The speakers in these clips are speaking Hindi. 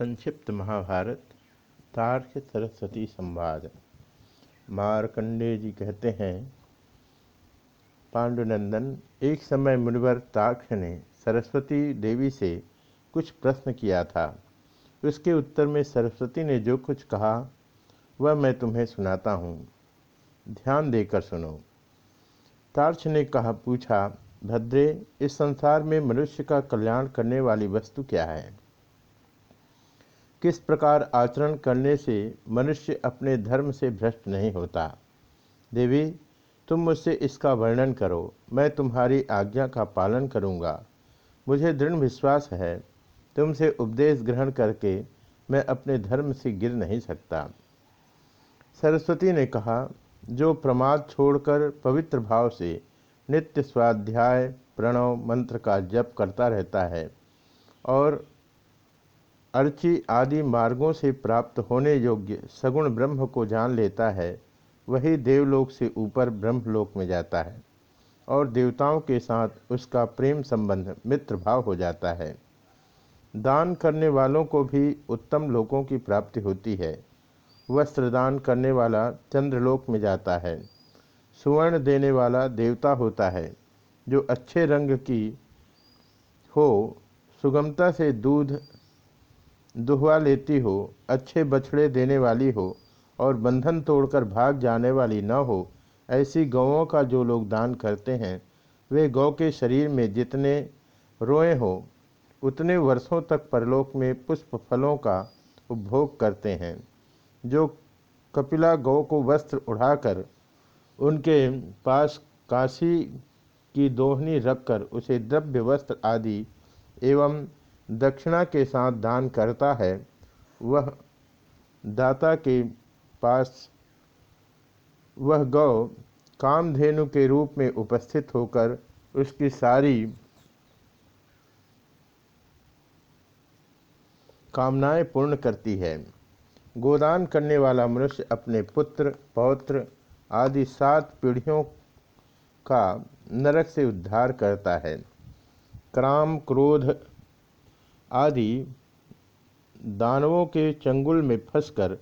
संक्षिप्त महाभारत तार्क सरस्वती संवाद। मारकंडे जी कहते हैं, पांडुनंदन, एक समय मुनिवर ताक्ष ने सरस्वती देवी से कुछ प्रश्न किया था। उसके उत्तर में सरस्वती ने जो कुछ कहा, वह मैं तुम्हें सुनाता हूँ। ध्यान देकर सुनो। तार्क्ष ने कहा, पूछा, भद्रे, इस संसार में मनुष्य का कल्याण करने वाली वस्तु क्या है? किस प्रकार आचरण करने से मनुष्य अपने धर्म से भ्रष्ट नहीं होता? देवी, तुम मुझसे इसका वर्णन करो। मैं तुम्हारी आज्ञा का पालन करूँगा। मुझे दृढ़ विश्वास है। तुमसे उपदेश ग्रहण करके मैं अपने धर्म से गिर नहीं सकता। सरस्वती ने कहा, जो प्रमाद छोड़कर पवित्र भाव से नित्य स्वाध्याय, प्रणव मंत्र का जप करता रहता है और अर्ची आदि मार्गों से प्राप्त होने योग्य सगुण ब्रह्म को जान लेता है, वही देवलोक से ऊपर ब्रह्मलोक में जाता है, और देवताओं के साथ उसका प्रेम संबंध मित्र भाव हो जाता है। दान करने वालों को भी उत्तम लोकों की प्राप्ति होती है। वस्त्र दान करने वाला चंद्रलोक में जाता है। सुवर्ण देने वाला देवता होता है, जो अच्छे रंग की हो, सुगमता से दूध दुहवा लेती हो, अच्छे बछड़े देने वाली हो और बंधन तोड़कर भाग जाने वाली न हो, ऐसी गौों का जो लोग दान करते हैं, वे गौ के शरीर में जितने रोए हो, उतने वर्षों तक परलोक में पुष्प फलों का उपभोग करते हैं। जो कपिला गौ को वस्त्र उड़ाकर उनके पास काशी की दोहनी रखकर उसे द्रव्य वस्त्र आदि एवं दक्षिणा के साथ दान करता है, वह दाता के पास, वह गौ कामधेनु के रूप में उपस्थित होकर उसकी सारी कामनाएँ पूर्ण करती है। गोदान करने वाला मनुष्य अपने पुत्र, पौत्र आदि सात पीढ़ियों का नरक से उद्धार करता है। क्राम, क्रोध आदि दानवों के चंगुल में फंसकर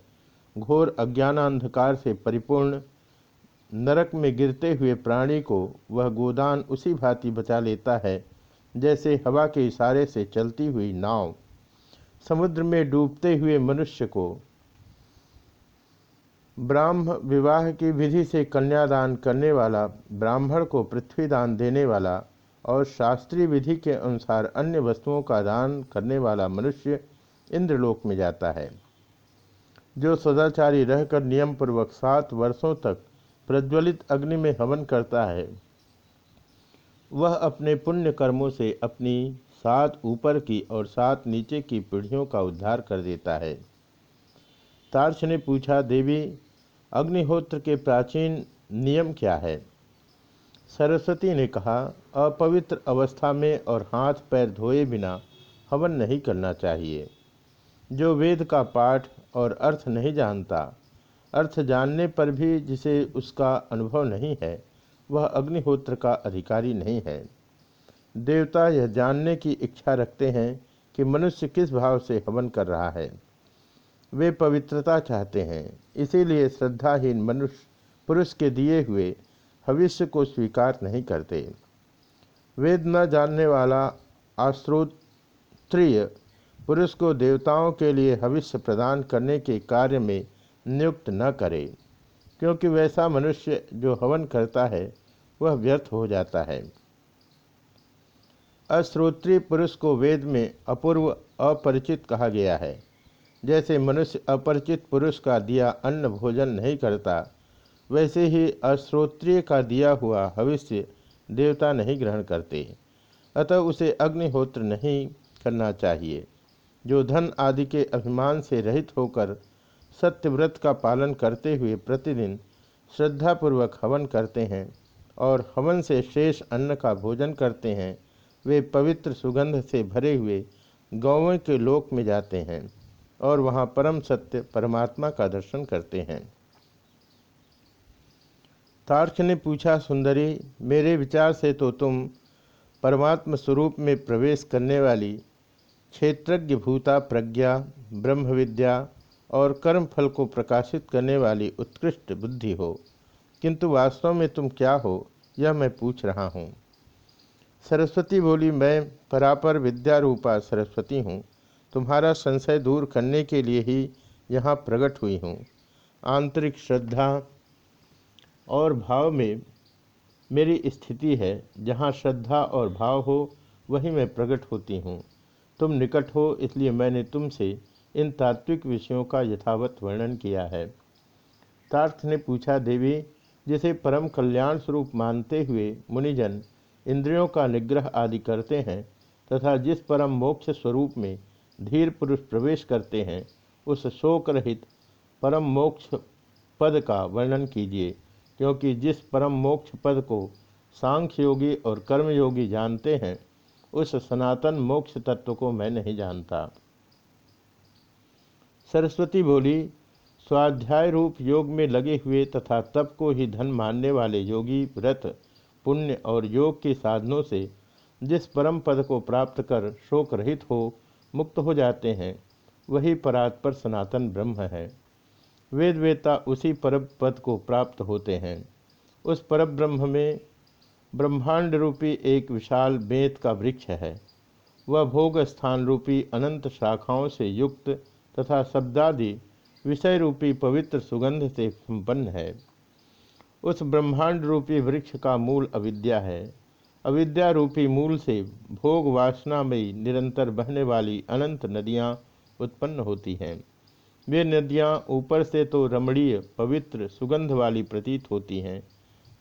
घोर अज्ञानांधकार से परिपूर्ण नरक में गिरते हुए प्राणी को वह गोदान उसी भांति बचा लेता है, जैसे हवा के इशारे से चलती हुई नाव। समुद्र में डूबते हुए मनुष्य को ब्राह्म विवाह की विधि से कन्यादान करने वाला, ब्राह्मण को पृथ्वीदान देने वाला और शास्त्रीय विधि के अनुसार अन्य वस्तुओं का दान करने वाला मनुष्य इंद्रलोक में जाता है। जो सदाचारी रहकर नियम पूर्वक सात वर्षों तक प्रज्वलित अग्नि में हवन करता है, वह अपने पुण्य कर्मों से अपनी सात ऊपर की और सात नीचे की पीढ़ियों का उद्धार कर देता है। तार्श ने पूछा, देवी, अग्निहोत्र के प्राचीन नियम क्या है? सरस्वती ने कहा, अपवित्र अवस्था में और हाथ पैर धोए बिना हवन नहीं करना चाहिए। जो वेद का पाठ और अर्थ नहीं जानता, अर्थ जानने पर भी जिसे उसका अनुभव नहीं है, वह अग्निहोत्र का अधिकारी नहीं है। देवता यह जानने की इच्छा रखते हैं कि मनुष्य किस भाव से हवन कर रहा है। वे पवित्रता चाहते हैं, इसीलिए श्रद्धाहीन मनुष्य पुरुष के दिए हुए भविष्य को स्वीकार नहीं करते। वेद न जानने वाला आश्रोत्रिय पुरुष को देवताओं के लिए भविष्य प्रदान करने के कार्य में नियुक्त न करे, क्योंकि वैसा मनुष्य जो हवन करता है, वह व्यर्थ हो जाता है। अश्रोत्रीय पुरुष को वेद में अपूर्व अपरिचित कहा गया है। जैसे मनुष्य अपरिचित पुरुष का दिया अन्न भोजन नहीं करता वैसे ही अश्रोत्रिय का दिया हुआ भविष्य देवता नहीं ग्रहण करते। अतः उसे अग्निहोत्र नहीं करना चाहिए। जो धन आदि के अभिमान से रहित होकर सत्यव्रत का पालन करते हुए प्रतिदिन श्रद्धापूर्वक हवन करते हैं और हवन से शेष अन्न का भोजन करते हैं, वे पवित्र सुगंध से भरे हुए गौवें के लोक में जाते हैं और वहाँ परम सत्य परमात्मा का दर्शन करते हैं। तार्क्ष ने पूछा, सुंदरी, मेरे विचार से तो तुम परमात्म स्वरूप में प्रवेश करने वाली क्षेत्रज्ञ भूता, प्रज्ञा ब्रह्म विद्या और कर्म फल को प्रकाशित करने वाली उत्कृष्ट बुद्धि हो। किंतु वास्तव में तुम क्या हो, यह मैं पूछ रहा हूँ। सरस्वती बोली, मैं परापर विद्या रूपा सरस्वती हूँ। तुम्हारा संशय दूर करने के लिए ही यहाँ प्रकट हुई हूँ। आंतरिक श्रद्धा और भाव में मेरी स्थिति है, जहाँ श्रद्धा और भाव हो, वहीं मैं प्रकट होती हूँ। तुम निकट हो, इसलिए मैंने तुमसे इन तात्विक विषयों का यथावत वर्णन किया है। तार्थ ने पूछा, देवी, जिसे परम कल्याण स्वरूप मानते हुए मुनिजन इंद्रियों का निग्रह आदि करते हैं, तथा जिस परम मोक्ष स्वरूप में धीर पुरुष प्रवेश करते हैं, उस शोक रहित परम मोक्ष पद का वर्णन कीजिए। क्योंकि जिस परम मोक्ष पद को सांख्य योगी और कर्मयोगी जानते हैं, उस सनातन मोक्ष तत्व को मैं नहीं जानता। सरस्वती बोली, स्वाध्याय रूप योग में लगे हुए तथा तप को ही धन मानने वाले योगी, व्रत, पुण्य और योग के साधनों से जिस परम पद को प्राप्त कर शोक रहित हो, मुक्त हो जाते हैं, वही परात्पर सनातन ब्रह्म है। वेद वेता उसी पर पद को प्राप्त होते हैं। उस पर ब्रह्म में ब्रह्मांड रूपी एक विशाल बेत का वृक्ष है। वह भोग स्थान रूपी अनंत शाखाओं से युक्त तथा शब्दादि विषय रूपी पवित्र सुगंध से संपन्न है। उस ब्रह्मांड रूपी वृक्ष का मूल अविद्या है। अविद्या रूपी मूल से भोग वासना में निरंतर बहने वाली अनंत नदियाँ उत्पन्न होती हैं। वे नदियाँ ऊपर से तो रमणीय, पवित्र, सुगंध वाली प्रतीत होती हैं,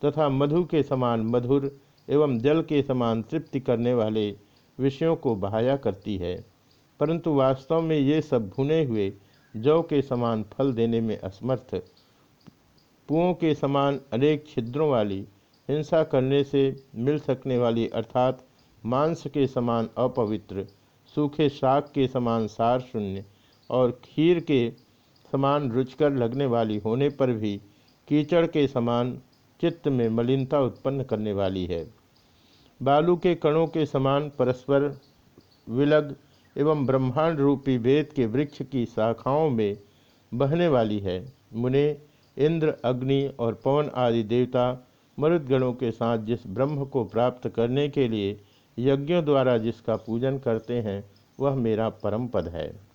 तथा मधु के समान मधुर एवं जल के समान तृप्ति करने वाले विषयों को बहाया करती है। परंतु वास्तव में ये सब भुने हुए, जौ के समान फल देने में असमर्थ, पुओं के समान अनेक छिद्रों वाली हिंसा करने से मिल सकने वाली अर्थात मांस के समान अपवित्र, सूखे शाक के समान सार शून्य और खीर के समान रुचकर लगने वाली होने पर भी कीचड़ के समान चित्त में मलिनता उत्पन्न करने वाली है। बालू के कणों के समान परस्पर विलग एवं ब्रह्मांड रूपी वेद के वृक्ष की शाखाओं में बहने वाली है। मुने, इंद्र, अग्नि और पवन आदि देवता मरुदगणों के साथ जिस ब्रह्म को प्राप्त करने के लिए यज्ञों द्वारा जिसका पूजन करते हैं, वह मेरा परम पद है।